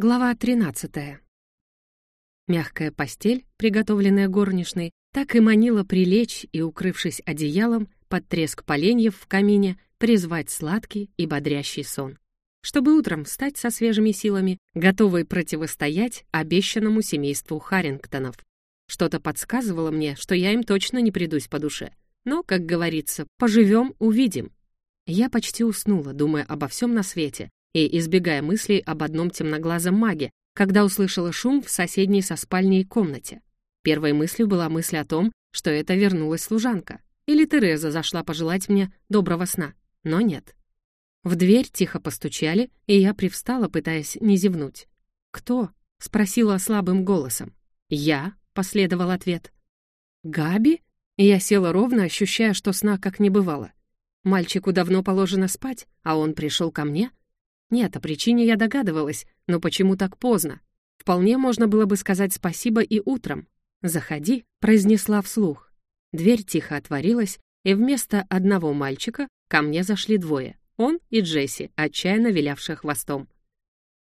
Глава 13. Мягкая постель, приготовленная горничной, так и манила прилечь и, укрывшись одеялом, под треск поленьев в камине, призвать сладкий и бодрящий сон. Чтобы утром встать со свежими силами, готовой противостоять обещанному семейству Харрингтонов. Что-то подсказывало мне, что я им точно не придусь по душе. Но, как говорится, поживем — увидим. Я почти уснула, думая обо всем на свете, и избегая мыслей об одном темноглазом маге, когда услышала шум в соседней со спальней комнате. Первой мыслью была мысль о том, что это вернулась служанка. Или Тереза зашла пожелать мне доброго сна. Но нет. В дверь тихо постучали, и я привстала, пытаясь не зевнуть. «Кто?» — спросила слабым голосом. «Я», — последовал ответ. «Габи?» Я села ровно, ощущая, что сна как не бывало. Мальчику давно положено спать, а он пришел ко мне? Нет, о причине я догадывалась, но почему так поздно? Вполне можно было бы сказать спасибо и утром. «Заходи», — произнесла вслух. Дверь тихо отворилась, и вместо одного мальчика ко мне зашли двое. Он и Джесси, отчаянно вилявшая хвостом.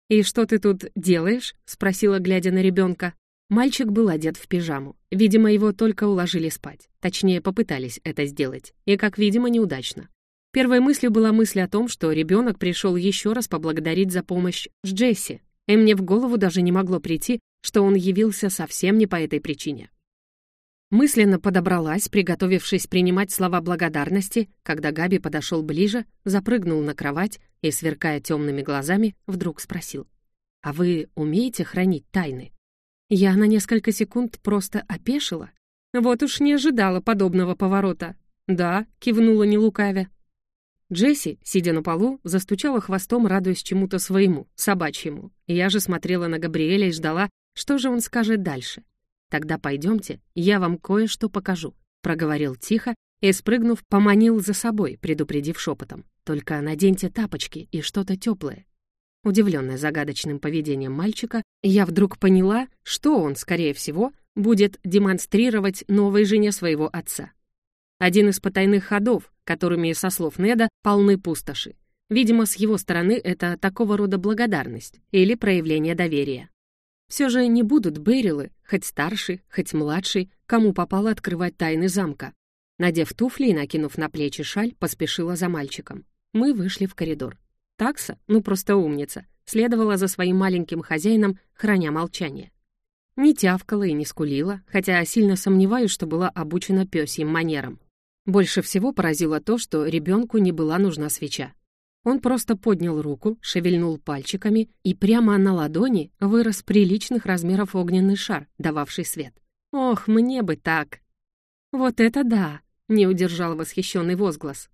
«И что ты тут делаешь?» — спросила, глядя на ребенка. Мальчик был одет в пижаму. Видимо, его только уложили спать. Точнее, попытались это сделать. И, как видимо, неудачно. Первой мыслью была мысль о том, что ребенок пришел еще раз поблагодарить за помощь Джесси, и мне в голову даже не могло прийти, что он явился совсем не по этой причине. Мысленно подобралась, приготовившись принимать слова благодарности, когда Габи подошел ближе, запрыгнул на кровать и, сверкая темными глазами, вдруг спросил. «А вы умеете хранить тайны?» Я на несколько секунд просто опешила. Вот уж не ожидала подобного поворота. «Да», — кивнула не лукавя, Джесси, сидя на полу, застучала хвостом, радуясь чему-то своему, собачьему. Я же смотрела на Габриэля и ждала, что же он скажет дальше. «Тогда пойдемте, я вам кое-что покажу», — проговорил тихо и, спрыгнув, поманил за собой, предупредив шепотом. «Только наденьте тапочки и что-то теплое». Удивленная загадочным поведением мальчика, я вдруг поняла, что он, скорее всего, будет демонстрировать новой жене своего отца. Один из потайных ходов, которыми, со слов Неда, полны пустоши. Видимо, с его стороны это такого рода благодарность или проявление доверия. Все же не будут Берилы, хоть старший, хоть младший, кому попало открывать тайны замка. Надев туфли и накинув на плечи шаль, поспешила за мальчиком. Мы вышли в коридор. Такса, ну просто умница, следовала за своим маленьким хозяином, храня молчание. Не тявкала и не скулила, хотя сильно сомневаюсь, что была обучена пёсьим манерам. Больше всего поразило то, что ребенку не была нужна свеча. Он просто поднял руку, шевельнул пальчиками, и прямо на ладони вырос приличных размеров огненный шар, дававший свет. «Ох, мне бы так!» «Вот это да!» — не удержал восхищенный возглас.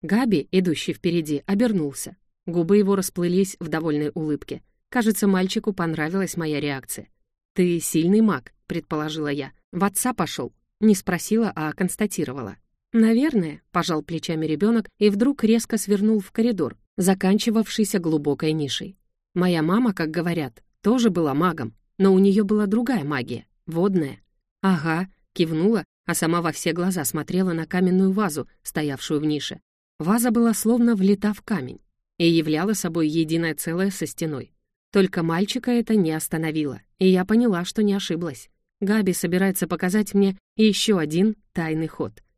Габи, идущий впереди, обернулся. Губы его расплылись в довольной улыбке. Кажется, мальчику понравилась моя реакция. «Ты сильный маг», — предположила я. «В отца пошел». Не спросила, а констатировала. «Наверное», — пожал плечами ребенок и вдруг резко свернул в коридор, заканчивавшийся глубокой нишей. «Моя мама, как говорят, тоже была магом, но у нее была другая магия, водная». «Ага», — кивнула, а сама во все глаза смотрела на каменную вазу, стоявшую в нише. Ваза была словно влита в камень и являла собой единое целое со стеной. Только мальчика это не остановило, и я поняла, что не ошиблась. Габи собирается показать мне еще один тайный ход —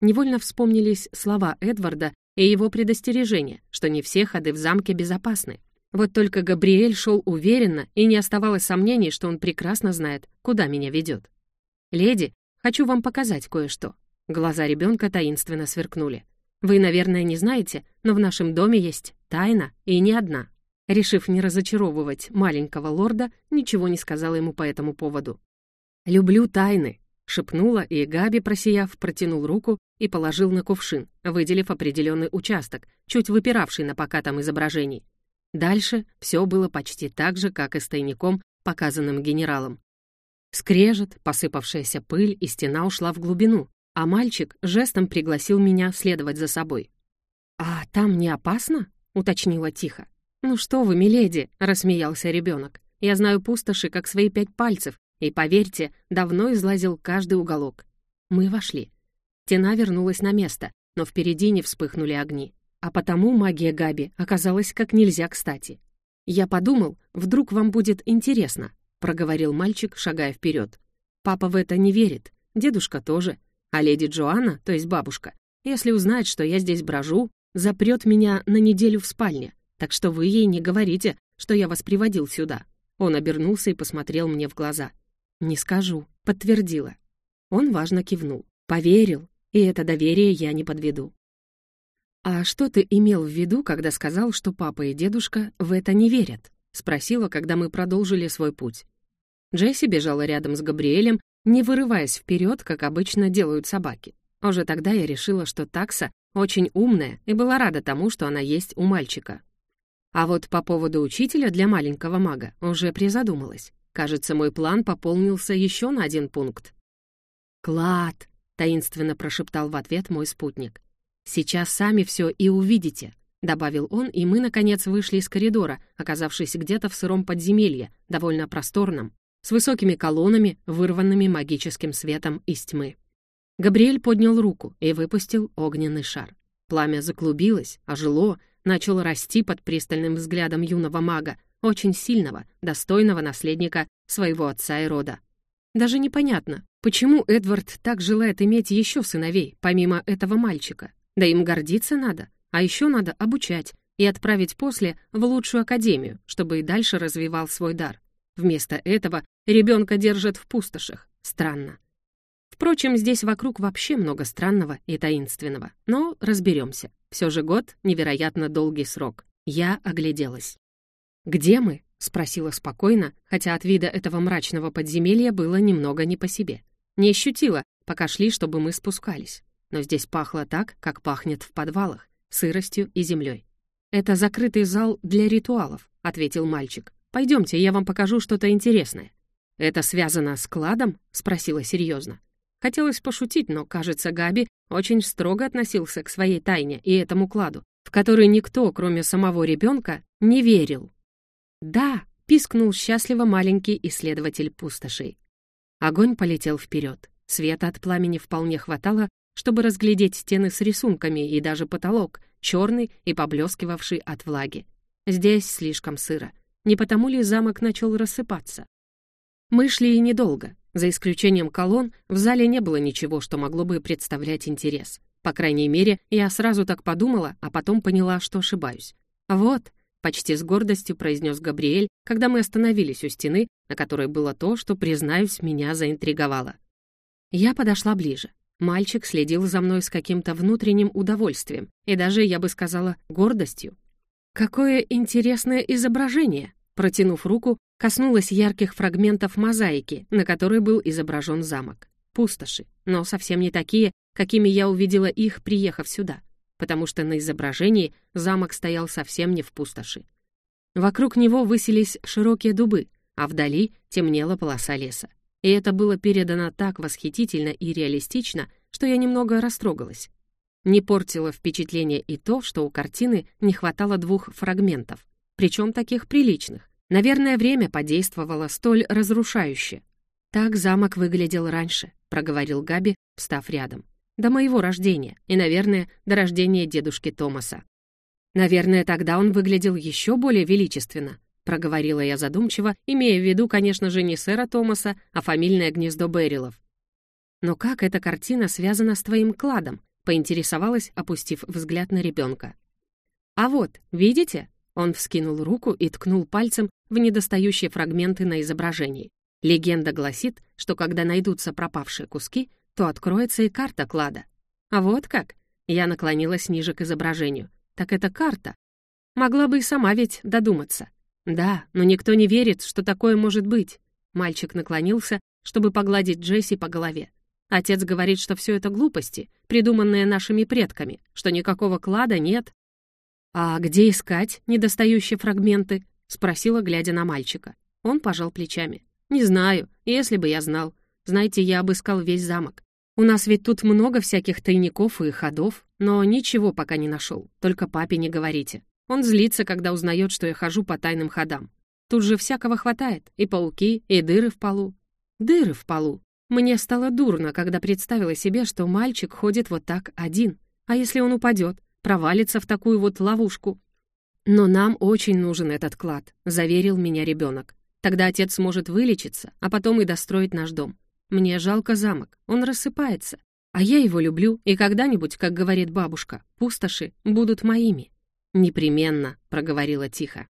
Невольно вспомнились слова Эдварда и его предостережение, что не все ходы в замке безопасны. Вот только Габриэль шел уверенно, и не оставалось сомнений, что он прекрасно знает, куда меня ведет. «Леди, хочу вам показать кое-что». Глаза ребенка таинственно сверкнули. «Вы, наверное, не знаете, но в нашем доме есть тайна, и не одна». Решив не разочаровывать маленького лорда, ничего не сказала ему по этому поводу. «Люблю тайны», шепнула, и Габи, просияв, протянул руку и положил на кувшин, выделив определенный участок, чуть выпиравший на покатом изображении. Дальше все было почти так же, как и с тайником, показанным генералом. Скрежет, посыпавшаяся пыль, и стена ушла в глубину, а мальчик жестом пригласил меня следовать за собой. «А там не опасно?» — уточнила тихо. «Ну что вы, миледи!» — рассмеялся ребенок. «Я знаю пустоши, как свои пять пальцев, и, поверьте, давно излазил каждый уголок. Мы вошли. Стена вернулась на место, но впереди не вспыхнули огни. А потому магия Габи оказалась как нельзя кстати. «Я подумал, вдруг вам будет интересно», — проговорил мальчик, шагая вперед. «Папа в это не верит, дедушка тоже, а леди Джоанна, то есть бабушка, если узнает, что я здесь брожу, запрет меня на неделю в спальне, так что вы ей не говорите, что я вас приводил сюда». Он обернулся и посмотрел мне в глаза. «Не скажу», — подтвердила. Он важно кивнул. «Поверил, и это доверие я не подведу». «А что ты имел в виду, когда сказал, что папа и дедушка в это не верят?» — спросила, когда мы продолжили свой путь. Джесси бежала рядом с Габриэлем, не вырываясь вперед, как обычно делают собаки. Уже тогда я решила, что такса очень умная и была рада тому, что она есть у мальчика. А вот по поводу учителя для маленького мага уже призадумалась. Кажется, мой план пополнился еще на один пункт. «Клад!» — таинственно прошептал в ответ мой спутник. «Сейчас сами все и увидите», — добавил он, и мы, наконец, вышли из коридора, оказавшись где-то в сыром подземелье, довольно просторном, с высокими колоннами, вырванными магическим светом из тьмы. Габриэль поднял руку и выпустил огненный шар. Пламя заклубилось, ожило, начал расти под пристальным взглядом юного мага, очень сильного, достойного наследника своего отца и рода. Даже непонятно, почему Эдвард так желает иметь еще сыновей, помимо этого мальчика. Да им гордиться надо, а еще надо обучать и отправить после в лучшую академию, чтобы и дальше развивал свой дар. Вместо этого ребенка держат в пустошах. Странно. Впрочем, здесь вокруг вообще много странного и таинственного. Но разберемся. Все же год — невероятно долгий срок. Я огляделась. «Где мы?» — спросила спокойно, хотя от вида этого мрачного подземелья было немного не по себе. Не ощутила, пока шли, чтобы мы спускались. Но здесь пахло так, как пахнет в подвалах, сыростью и землей. «Это закрытый зал для ритуалов», — ответил мальчик. «Пойдемте, я вам покажу что-то интересное». «Это связано с кладом?» — спросила серьезно. Хотелось пошутить, но, кажется, Габи очень строго относился к своей тайне и этому кладу, в который никто, кроме самого ребенка, не верил. «Да!» — пискнул счастливо маленький исследователь пустошей. Огонь полетел вперед. Света от пламени вполне хватало, чтобы разглядеть стены с рисунками и даже потолок, черный и поблескивавший от влаги. Здесь слишком сыро. Не потому ли замок начал рассыпаться? Мы шли и недолго. За исключением колонн, в зале не было ничего, что могло бы представлять интерес. По крайней мере, я сразу так подумала, а потом поняла, что ошибаюсь. «Вот», — почти с гордостью произнес Габриэль, когда мы остановились у стены, на которой было то, что, признаюсь, меня заинтриговало. Я подошла ближе. Мальчик следил за мной с каким-то внутренним удовольствием и даже, я бы сказала, гордостью. «Какое интересное изображение!» Протянув руку, коснулась ярких фрагментов мозаики, на которой был изображен замок. Пустоши, но совсем не такие, какими я увидела их, приехав сюда, потому что на изображении замок стоял совсем не в пустоши. Вокруг него высились широкие дубы, а вдали темнела полоса леса. И это было передано так восхитительно и реалистично, что я немного растрогалась. Не портило впечатление и то, что у картины не хватало двух фрагментов, причем таких приличных. Наверное, время подействовало столь разрушающе. «Так замок выглядел раньше», — проговорил Габи, встав рядом. «До моего рождения и, наверное, до рождения дедушки Томаса». «Наверное, тогда он выглядел еще более величественно», — проговорила я задумчиво, имея в виду, конечно же, не сэра Томаса, а фамильное гнездо Берилов. «Но как эта картина связана с твоим кладом?» — поинтересовалась, опустив взгляд на ребенка. «А вот, видите?» Он вскинул руку и ткнул пальцем в недостающие фрагменты на изображении. Легенда гласит, что когда найдутся пропавшие куски, то откроется и карта клада. А вот как? Я наклонилась ниже к изображению. Так это карта. Могла бы и сама ведь додуматься. Да, но никто не верит, что такое может быть. Мальчик наклонился, чтобы погладить Джесси по голове. Отец говорит, что все это глупости, придуманные нашими предками, что никакого клада нет, «А где искать недостающие фрагменты?» — спросила, глядя на мальчика. Он пожал плечами. «Не знаю, если бы я знал. Знаете, я обыскал весь замок. У нас ведь тут много всяких тайников и ходов, но ничего пока не нашел. Только папе не говорите. Он злится, когда узнает, что я хожу по тайным ходам. Тут же всякого хватает, и пауки, и дыры в полу. Дыры в полу. Мне стало дурно, когда представила себе, что мальчик ходит вот так один. А если он упадет? провалится в такую вот ловушку. «Но нам очень нужен этот клад», — заверил меня ребенок. «Тогда отец сможет вылечиться, а потом и достроить наш дом. Мне жалко замок, он рассыпается. А я его люблю, и когда-нибудь, как говорит бабушка, пустоши будут моими». «Непременно», — проговорила тихо.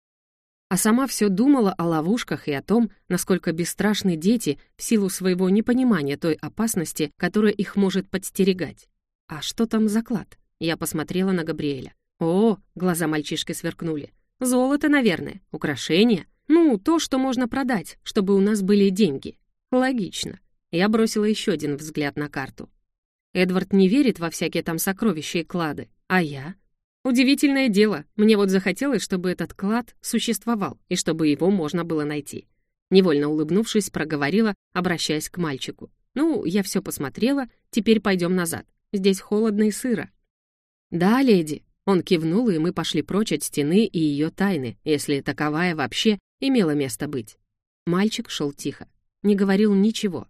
А сама все думала о ловушках и о том, насколько бесстрашны дети в силу своего непонимания той опасности, которая их может подстерегать. «А что там за клад?» Я посмотрела на Габриэля. «О!» — глаза мальчишки сверкнули. «Золото, наверное. Украшения. Ну, то, что можно продать, чтобы у нас были деньги. Логично». Я бросила еще один взгляд на карту. Эдвард не верит во всякие там сокровища и клады. А я? Удивительное дело. Мне вот захотелось, чтобы этот клад существовал, и чтобы его можно было найти. Невольно улыбнувшись, проговорила, обращаясь к мальчику. «Ну, я все посмотрела, теперь пойдем назад. Здесь холодно и сыро». «Да, леди», он кивнул, и мы пошли прочь от стены и ее тайны, если таковая вообще имела место быть. Мальчик шел тихо, не говорил ничего.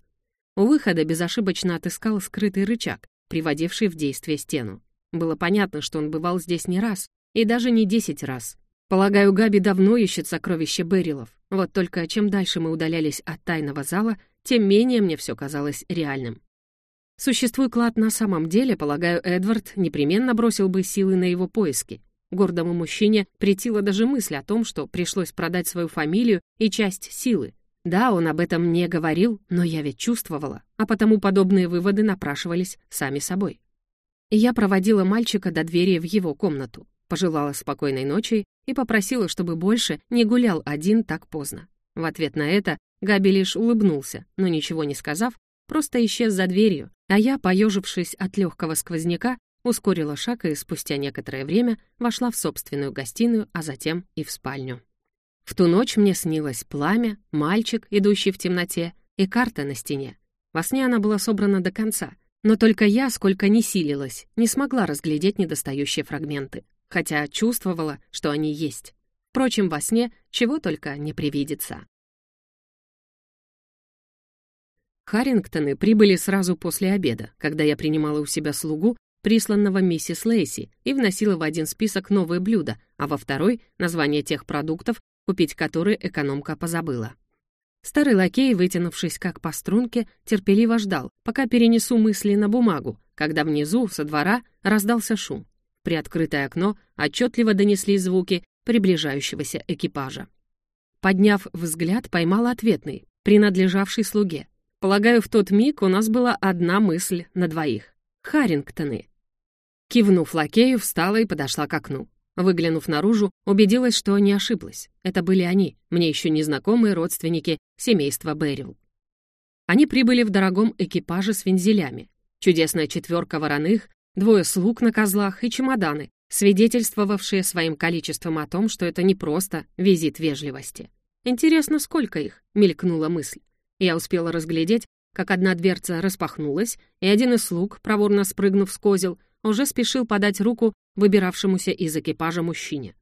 У выхода безошибочно отыскал скрытый рычаг, приводивший в действие стену. Было понятно, что он бывал здесь не раз, и даже не десять раз. Полагаю, Габи давно ищет сокровища Берилов. Вот только чем дальше мы удалялись от тайного зала, тем менее мне все казалось реальным. Существуя клад на самом деле, полагаю, Эдвард непременно бросил бы силы на его поиски. Гордому мужчине претила даже мысль о том, что пришлось продать свою фамилию и часть силы. Да, он об этом не говорил, но я ведь чувствовала, а потому подобные выводы напрашивались сами собой. Я проводила мальчика до двери в его комнату, пожелала спокойной ночи и попросила, чтобы больше не гулял один так поздно. В ответ на это Габи лишь улыбнулся, но ничего не сказав, просто исчез за дверью, а я, поежившись от легкого сквозняка, ускорила шаг и спустя некоторое время вошла в собственную гостиную, а затем и в спальню. В ту ночь мне снилось пламя, мальчик, идущий в темноте, и карта на стене. Во сне она была собрана до конца, но только я, сколько ни силилась, не смогла разглядеть недостающие фрагменты, хотя чувствовала, что они есть. Впрочем, во сне чего только не привидится. Харрингтоны прибыли сразу после обеда, когда я принимала у себя слугу, присланного миссис Лейси, и вносила в один список новые блюда, а во второй — название тех продуктов, купить которые экономка позабыла. Старый лакей, вытянувшись как по струнке, терпеливо ждал, пока перенесу мысли на бумагу, когда внизу, со двора, раздался шум. Приоткрытое окно отчетливо донесли звуки приближающегося экипажа. Подняв взгляд, поймала ответный, принадлежавший слуге. Полагаю, в тот миг у нас была одна мысль на двоих. Харрингтоны. Кивнув лакею, встала и подошла к окну. Выглянув наружу, убедилась, что не ошиблась. Это были они, мне еще незнакомые родственники семейства Берил. Они прибыли в дорогом экипаже с вензелями. Чудесная четверка вороных, двое слуг на козлах и чемоданы, свидетельствовавшие своим количеством о том, что это не просто визит вежливости. «Интересно, сколько их?» — мелькнула мысль. Я успела разглядеть, как одна дверца распахнулась, и один из слуг, проворно спрыгнув с козел, уже спешил подать руку выбиравшемуся из экипажа мужчине.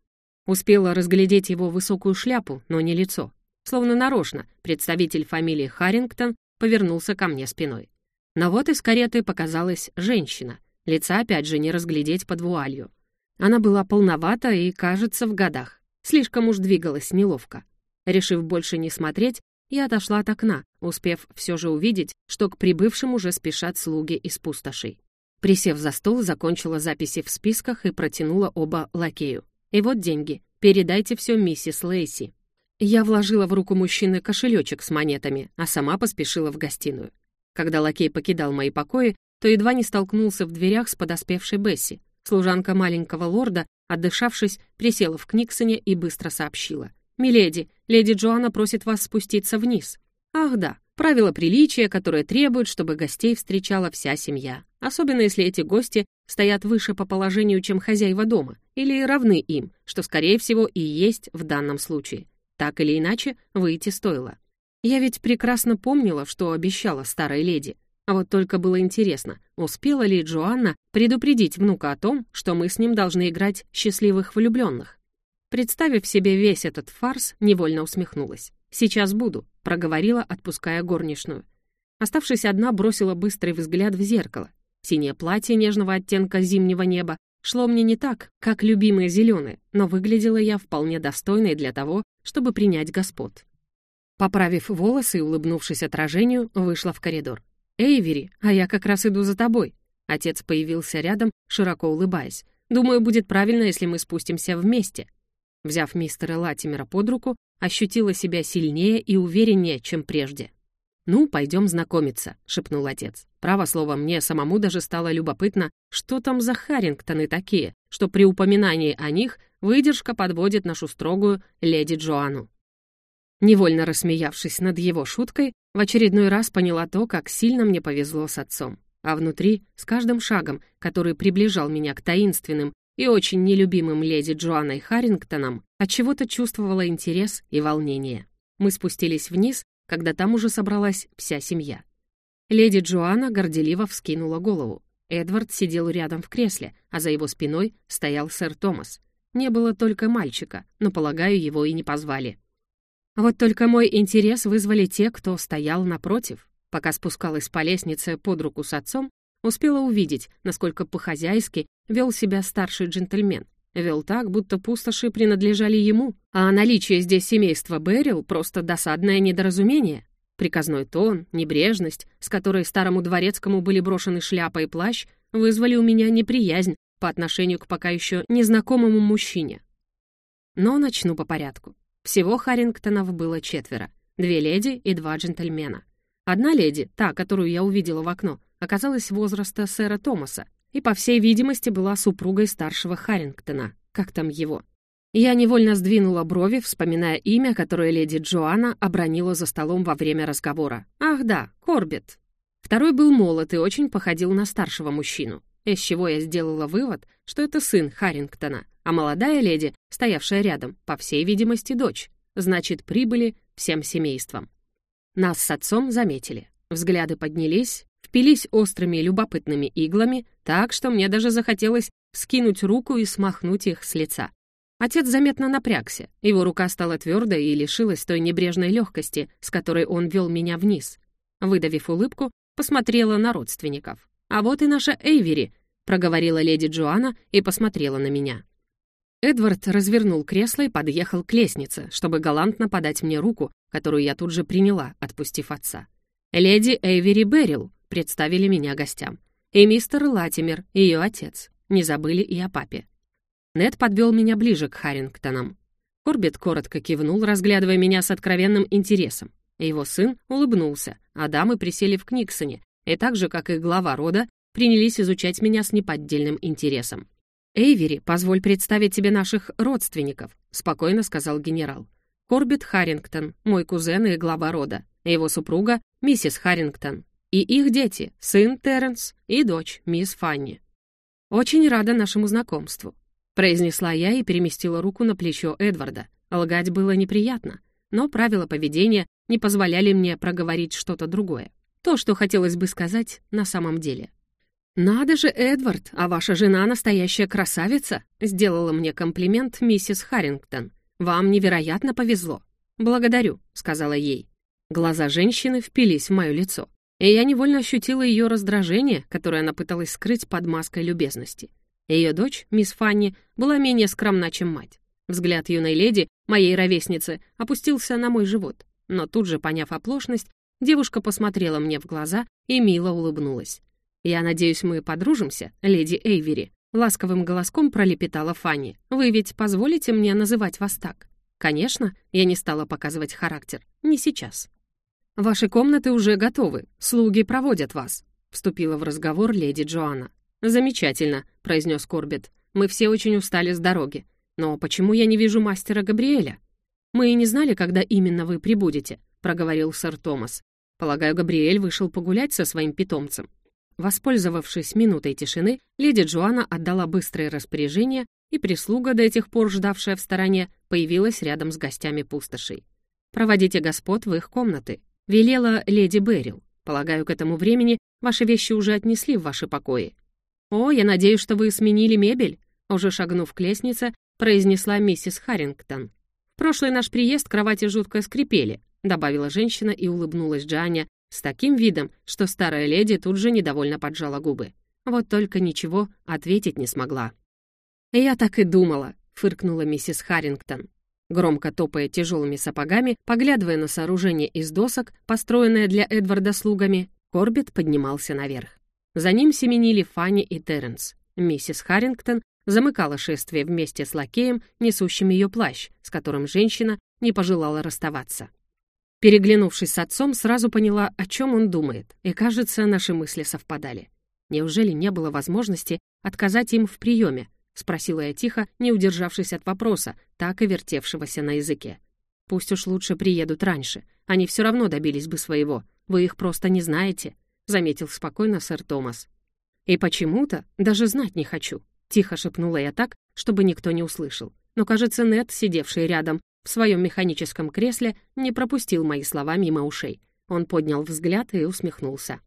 Успела разглядеть его высокую шляпу, но не лицо. Словно нарочно представитель фамилии Харрингтон повернулся ко мне спиной. Но вот из кареты показалась женщина. Лица опять же не разглядеть под вуалью. Она была полновата и, кажется, в годах. Слишком уж двигалась неловко. Решив больше не смотреть, я отошла от окна, успев все же увидеть, что к прибывшим уже спешат слуги из пустошей. Присев за стол, закончила записи в списках и протянула оба лакею. «И вот деньги. Передайте все миссис Лейси». Я вложила в руку мужчины кошелечек с монетами, а сама поспешила в гостиную. Когда лакей покидал мои покои, то едва не столкнулся в дверях с подоспевшей Бесси. Служанка маленького лорда, отдышавшись, присела в Книксоне и быстро сообщила. «Миледи, леди Джоанна просит вас спуститься вниз». «Ах да, правила приличия, которые требуют, чтобы гостей встречала вся семья, особенно если эти гости стоят выше по положению, чем хозяева дома, или равны им, что, скорее всего, и есть в данном случае. Так или иначе, выйти стоило. Я ведь прекрасно помнила, что обещала старой леди. А вот только было интересно, успела ли Джоанна предупредить внука о том, что мы с ним должны играть счастливых влюбленных. Представив себе весь этот фарс, невольно усмехнулась. «Сейчас буду», — проговорила, отпуская горничную. Оставшись одна, бросила быстрый взгляд в зеркало. Синее платье нежного оттенка зимнего неба, шло мне не так, как любимые зеленые, но выглядела я вполне достойной для того, чтобы принять господ. Поправив волосы и улыбнувшись отражению, вышла в коридор. «Эйвери, а я как раз иду за тобой». Отец появился рядом, широко улыбаясь. «Думаю, будет правильно, если мы спустимся вместе». Взяв мистера Латимера под руку, ощутила себя сильнее и увереннее, чем прежде. «Ну, пойдем знакомиться», — шепнул отец. Право слово, мне самому даже стало любопытно, что там за Харрингтоны такие, что при упоминании о них выдержка подводит нашу строгую леди Джоанну. Невольно рассмеявшись над его шуткой, в очередной раз поняла то, как сильно мне повезло с отцом. А внутри, с каждым шагом, который приближал меня к таинственным и очень нелюбимым леди Джоанной Харрингтоном, отчего-то чувствовала интерес и волнение. Мы спустились вниз, когда там уже собралась вся семья. Леди Джоанна горделиво вскинула голову. Эдвард сидел рядом в кресле, а за его спиной стоял сэр Томас. Не было только мальчика, но, полагаю, его и не позвали. Вот только мой интерес вызвали те, кто стоял напротив. Пока спускалась по лестнице под руку с отцом, успела увидеть, насколько по-хозяйски вел себя старший джентльмен. Вел так, будто пустоши принадлежали ему, а наличие здесь семейства Берил — просто досадное недоразумение. Приказной тон, небрежность, с которой старому дворецкому были брошены шляпа и плащ, вызвали у меня неприязнь по отношению к пока еще незнакомому мужчине. Но начну по порядку. Всего Харрингтонов было четверо. Две леди и два джентльмена. Одна леди, та, которую я увидела в окно, оказалась возраста сэра Томаса, и, по всей видимости, была супругой старшего Харрингтона. Как там его? Я невольно сдвинула брови, вспоминая имя, которое леди Джоанна обронила за столом во время разговора. Ах да, Корбет. Второй был молод и очень походил на старшего мужчину, из чего я сделала вывод, что это сын Харрингтона, а молодая леди, стоявшая рядом, по всей видимости, дочь. Значит, прибыли всем семейством. Нас с отцом заметили. Взгляды поднялись, впились острыми любопытными иглами, так что мне даже захотелось скинуть руку и смахнуть их с лица. Отец заметно напрягся, его рука стала твердой и лишилась той небрежной легкости, с которой он вел меня вниз. Выдавив улыбку, посмотрела на родственников. «А вот и наша Эйвери», — проговорила леди Джоанна и посмотрела на меня. Эдвард развернул кресло и подъехал к лестнице, чтобы галантно подать мне руку, которую я тут же приняла, отпустив отца. «Леди Эйвери Беррил», — представили меня гостям. «И мистер Латимер, ее отец. Не забыли и о папе». Нед подвел меня ближе к Харрингтонам. Корбет коротко кивнул, разглядывая меня с откровенным интересом. Его сын улыбнулся, а дамы присели в Книксоне, и так же, как и глава рода, принялись изучать меня с неподдельным интересом. «Эйвери, позволь представить тебе наших родственников», — спокойно сказал генерал. «Корбет Харрингтон, мой кузен и глава рода, его супруга — миссис Харрингтон, и их дети, сын Терренс и дочь, мисс Фанни. «Очень рада нашему знакомству», — произнесла я и переместила руку на плечо Эдварда. Лгать было неприятно, но правила поведения не позволяли мне проговорить что-то другое. То, что хотелось бы сказать на самом деле. «Надо же, Эдвард, а ваша жена настоящая красавица!» сделала мне комплимент миссис Харрингтон. «Вам невероятно повезло». «Благодарю», — сказала ей. Глаза женщины впились в мое лицо, и я невольно ощутила ее раздражение, которое она пыталась скрыть под маской любезности. Ее дочь, мисс Фанни, была менее скромна, чем мать. Взгляд юной леди, моей ровесницы, опустился на мой живот. Но тут же, поняв оплошность, девушка посмотрела мне в глаза и мило улыбнулась. «Я надеюсь, мы подружимся, леди Эйвери», — ласковым голоском пролепетала Фанни. «Вы ведь позволите мне называть вас так?» «Конечно», — я не стала показывать характер. «Не сейчас». «Ваши комнаты уже готовы, слуги проводят вас», — вступила в разговор леди Джоанна. «Замечательно», — произнес Корбет. «Мы все очень устали с дороги. Но почему я не вижу мастера Габриэля?» «Мы и не знали, когда именно вы прибудете», — проговорил сэр Томас. «Полагаю, Габриэль вышел погулять со своим питомцем». Воспользовавшись минутой тишины, леди Джоанна отдала быстрое распоряжение, и прислуга, до этих пор ждавшая в стороне, появилась рядом с гостями пустошей. «Проводите господ в их комнаты», Велела леди Берил. Полагаю, к этому времени ваши вещи уже отнесли в ваши покои. О, я надеюсь, что вы сменили мебель, уже шагнув к лестнице, произнесла миссис Харрингтон. В прошлый наш приезд кровати жутко скрипели, добавила женщина и улыбнулась Джаня с таким видом, что старая леди тут же недовольно поджала губы. Вот только ничего ответить не смогла. «Я так и думала», — фыркнула миссис Харрингтон. Громко топая тяжелыми сапогами, поглядывая на сооружение из досок, построенное для Эдварда слугами, Корбет поднимался наверх. За ним семенили Фанни и Терренс. Миссис Харрингтон замыкала шествие вместе с лакеем, несущим ее плащ, с которым женщина не пожелала расставаться. Переглянувшись с отцом, сразу поняла, о чем он думает, и, кажется, наши мысли совпадали. Неужели не было возможности отказать им в приеме? Спросила я тихо, не удержавшись от вопроса, так и вертевшегося на языке. Пусть уж лучше приедут раньше. Они все равно добились бы своего. Вы их просто не знаете, заметил спокойно сэр Томас. И почему-то даже знать не хочу. Тихо шепнула я так, чтобы никто не услышал. Но, кажется, Нед, сидевший рядом в своем механическом кресле, не пропустил мои слова мимо ушей. Он поднял взгляд и усмехнулся.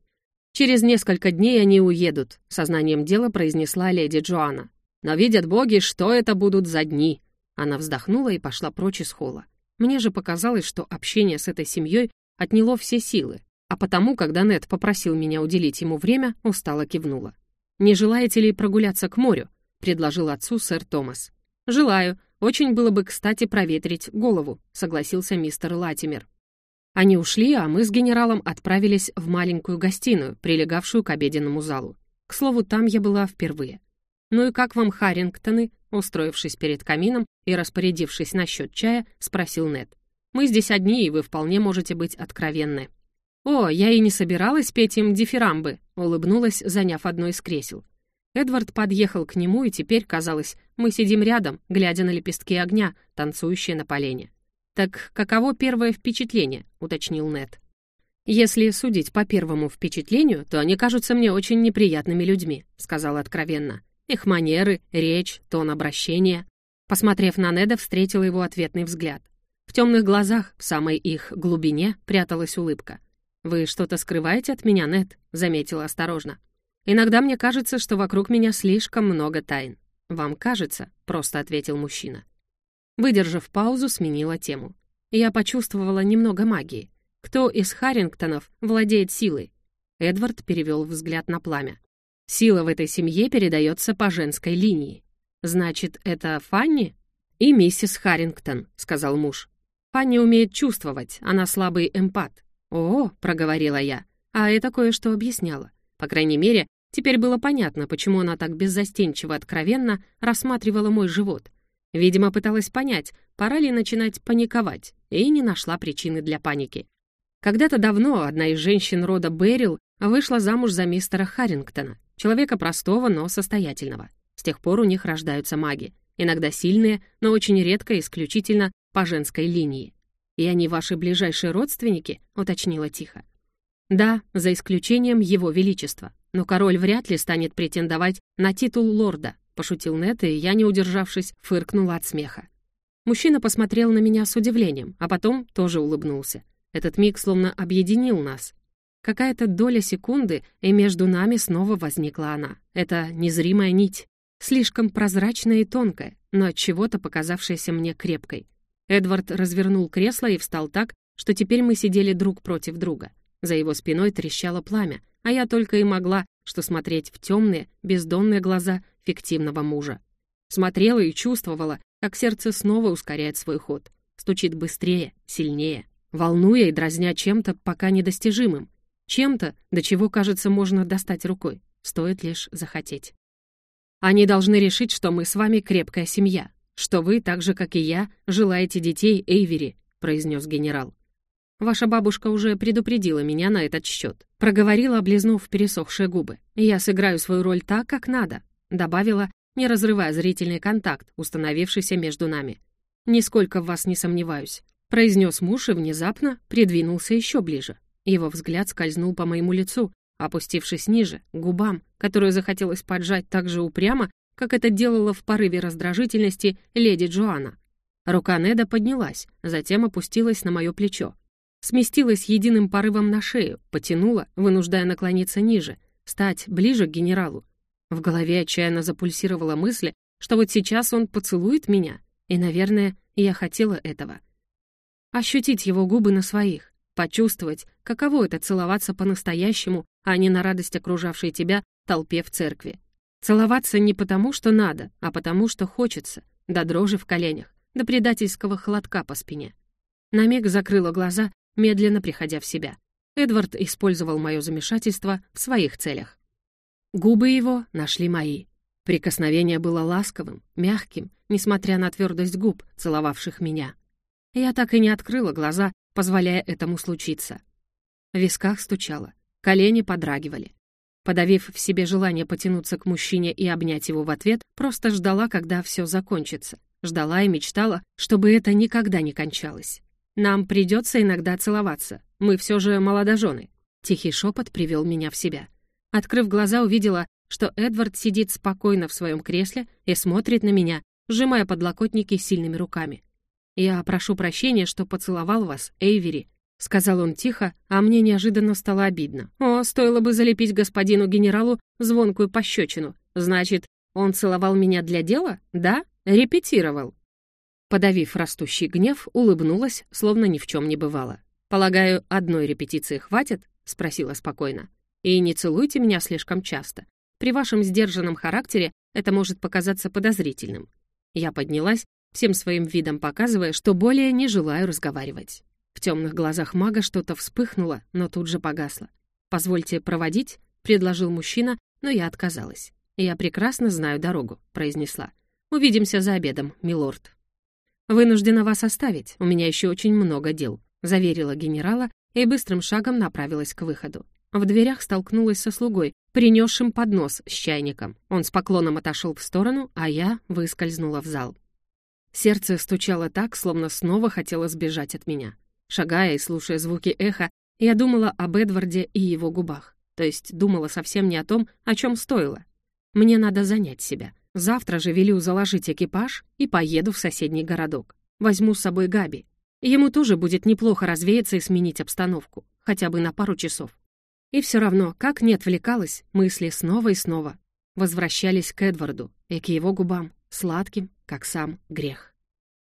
«Через несколько дней они уедут», — сознанием дела произнесла леди Джоанна. «Но видят боги, что это будут за дни». Она вздохнула и пошла прочь из холла. Мне же показалось, что общение с этой семьей отняло все силы, а потому, когда Нед попросил меня уделить ему время, устало кивнула. «Не желаете ли прогуляться к морю?» — предложил отцу сэр Томас. «Желаю. Очень было бы кстати проветрить голову», — согласился мистер Латимер. Они ушли, а мы с генералом отправились в маленькую гостиную, прилегавшую к обеденному залу. К слову, там я была впервые. «Ну и как вам Харрингтоны?» Устроившись перед камином и распорядившись насчет чая, спросил Нед. «Мы здесь одни, и вы вполне можете быть откровенны». «О, я и не собиралась петь им дифирамбы», — улыбнулась, заняв одно из кресел. Эдвард подъехал к нему, и теперь, казалось, мы сидим рядом, глядя на лепестки огня, танцующие на полене. «Так каково первое впечатление?» — уточнил Нед. «Если судить по первому впечатлению, то они кажутся мне очень неприятными людьми», — сказал откровенно. «Их манеры, речь, тон обращения». Посмотрев на Неда, встретил его ответный взгляд. В темных глазах, в самой их глубине, пряталась улыбка. «Вы что-то скрываете от меня, Нед?» — заметила осторожно. «Иногда мне кажется, что вокруг меня слишком много тайн». «Вам кажется?» — просто ответил мужчина. Выдержав паузу, сменила тему. Я почувствовала немного магии. Кто из Харрингтонов владеет силой? Эдвард перевел взгляд на пламя. Сила в этой семье передается по женской линии. Значит, это Фанни? И миссис Харрингтон, сказал муж. Фанни умеет чувствовать, она слабый эмпат. «О», — проговорила я, а это кое-что объясняло. По крайней мере, теперь было понятно, почему она так беззастенчиво откровенно рассматривала мой живот. Видимо, пыталась понять, пора ли начинать паниковать, и не нашла причины для паники. Когда-то давно одна из женщин рода Берил вышла замуж за мистера Харрингтона, человека простого, но состоятельного. С тех пор у них рождаются маги, иногда сильные, но очень редко исключительно по женской линии. «И они ваши ближайшие родственники?» — уточнила тихо. «Да, за исключением его величества. Но король вряд ли станет претендовать на титул лорда», — пошутил Нет, и я, не удержавшись, фыркнула от смеха. Мужчина посмотрел на меня с удивлением, а потом тоже улыбнулся. Этот миг словно объединил нас. Какая-то доля секунды, и между нами снова возникла она. Это незримая нить, слишком прозрачная и тонкая, но от чего-то показавшаяся мне крепкой. Эдвард развернул кресло и встал так, что теперь мы сидели друг против друга. За его спиной трещало пламя, а я только и могла, что смотреть в темные, бездонные глаза фиктивного мужа. Смотрела и чувствовала, как сердце снова ускоряет свой ход. Стучит быстрее, сильнее, волнуя и дразня чем-то пока недостижимым. Чем-то, до чего, кажется, можно достать рукой. Стоит лишь захотеть. Они должны решить, что мы с вами крепкая семья, что вы, так же, как и я, желаете детей Эйвери», — произнес генерал. «Ваша бабушка уже предупредила меня на этот счет», — проговорила, облизнув пересохшие губы. «Я сыграю свою роль так, как надо», — добавила, не разрывая зрительный контакт, установившийся между нами. «Нисколько в вас не сомневаюсь», — произнес муж и внезапно придвинулся еще ближе. Его взгляд скользнул по моему лицу, опустившись ниже, губам, которые захотелось поджать так же упрямо, как это делала в порыве раздражительности леди Джоанна. Рука Неда поднялась, затем опустилась на мое плечо. Сместилась единым порывом на шею, потянула, вынуждая наклониться ниже, стать ближе к генералу. В голове отчаянно запульсировала мысль, что вот сейчас он поцелует меня, и, наверное, я хотела этого. Ощутить его губы на своих, почувствовать, каково это целоваться по-настоящему, а не на радость окружавшей тебя толпе в церкви. Целоваться не потому, что надо, а потому, что хочется, до дрожи в коленях, до предательского холодка по спине. На миг закрыла глаза, медленно приходя в себя. Эдвард использовал мое замешательство в своих целях. Губы его нашли мои. Прикосновение было ласковым, мягким, несмотря на твердость губ, целовавших меня. Я так и не открыла глаза, позволяя этому случиться. В висках стучало, колени подрагивали. Подавив в себе желание потянуться к мужчине и обнять его в ответ, просто ждала, когда все закончится. Ждала и мечтала, чтобы это никогда не кончалось. Нам придется иногда целоваться. Мы все же молодожены. Тихий шепот привел меня в себя. Открыв глаза, увидела, что Эдвард сидит спокойно в своем кресле и смотрит на меня, сжимая подлокотники сильными руками. «Я прошу прощения, что поцеловал вас, Эйвери», — сказал он тихо, а мне неожиданно стало обидно. «О, стоило бы залепить господину генералу звонкую пощечину. Значит, он целовал меня для дела? Да? Репетировал». Подавив растущий гнев, улыбнулась, словно ни в чем не бывало. «Полагаю, одной репетиции хватит?» — спросила спокойно. «И не целуйте меня слишком часто. При вашем сдержанном характере это может показаться подозрительным». Я поднялась, всем своим видом показывая, что более не желаю разговаривать. В темных глазах мага что-то вспыхнуло, но тут же погасло. «Позвольте проводить?» — предложил мужчина, но я отказалась. «Я прекрасно знаю дорогу», — произнесла. «Увидимся за обедом, милорд». «Вынуждена вас оставить, у меня еще очень много дел», — заверила генерала и быстрым шагом направилась к выходу. В дверях столкнулась со слугой, принесшим поднос с чайником. Он с поклоном отошел в сторону, а я выскользнула в зал. Сердце стучало так, словно снова хотело сбежать от меня. Шагая и слушая звуки эха, я думала об Эдварде и его губах. То есть думала совсем не о том, о чем стоило. Мне надо занять себя. Завтра же велю заложить экипаж и поеду в соседний городок. Возьму с собой Габи. Ему тоже будет неплохо развеяться и сменить обстановку, хотя бы на пару часов. И все равно, как не отвлекалась, мысли снова и снова возвращались к Эдварду и к его губам, сладким, как сам грех.